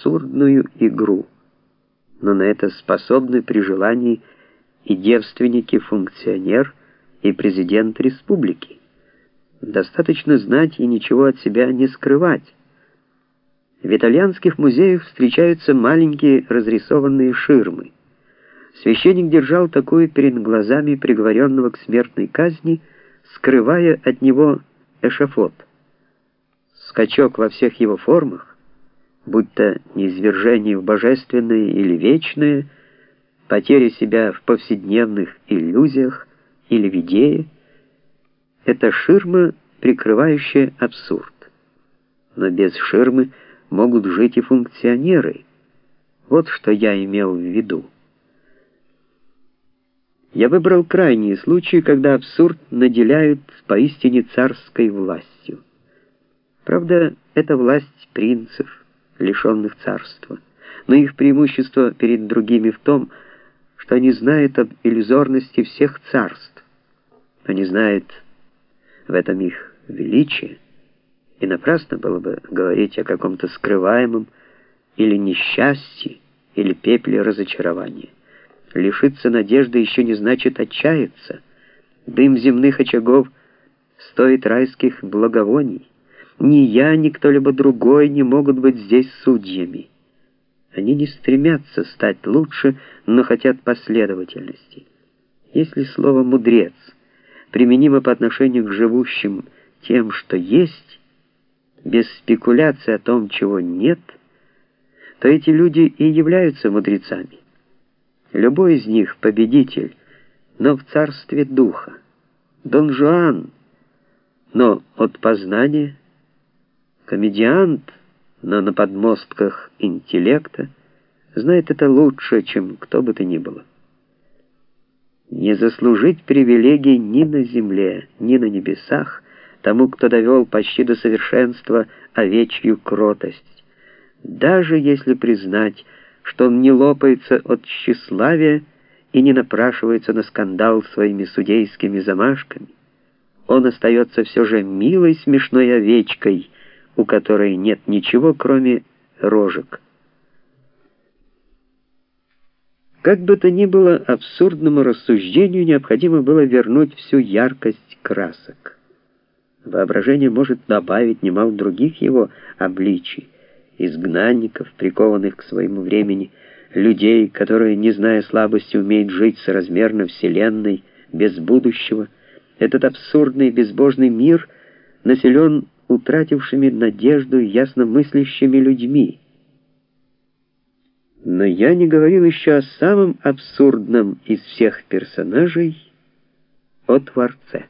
абсурдную игру. Но на это способны при желании и девственники-функционер, и президент республики. Достаточно знать и ничего от себя не скрывать. В итальянских музеях встречаются маленькие разрисованные ширмы. Священник держал такую перед глазами приговоренного к смертной казни, скрывая от него эшафот. Скачок во всех его формах, будь то низвержение в божественное или вечное, потеря себя в повседневных иллюзиях или в идее, это ширма, прикрывающая абсурд. Но без ширмы могут жить и функционеры. Вот что я имел в виду. Я выбрал крайние случаи, когда абсурд наделяют поистине царской властью. Правда, это власть принцев, лишенных царства. Но их преимущество перед другими в том, что они знают об иллюзорности всех царств. Они знают в этом их величие, и напрасно было бы говорить о каком-то скрываемом или несчастье, или пепле разочарования. Лишиться надежды еще не значит отчаяться. Дым земных очагов стоит райских благовоний. Ни я, ни кто-либо другой не могут быть здесь судьями. Они не стремятся стать лучше, но хотят последовательности. Если слово «мудрец» применимо по отношению к живущим тем, что есть, без спекуляции о том, чего нет, то эти люди и являются мудрецами. Любой из них победитель, но в царстве духа. Дон Жуан, но от познания, комедиант, но на подмостках интеллекта, знает это лучше, чем кто бы то ни было. Не заслужить привилегий ни на земле, ни на небесах тому, кто довел почти до совершенства овечью кротость, даже если признать, что он не лопается от тщеславия и не напрашивается на скандал своими судейскими замашками. Он остается все же милой смешной овечкой, у которой нет ничего, кроме рожек. Как бы то ни было, абсурдному рассуждению необходимо было вернуть всю яркость красок. Воображение может добавить немало других его обличий, изгнанников, прикованных к своему времени, людей, которые, не зная слабости, умеют жить соразмерно Вселенной, без будущего. Этот абсурдный безбожный мир населен утратившими надежду ясномыслящими людьми. Но я не говорил еще о самом абсурдном из всех персонажей, о Творце.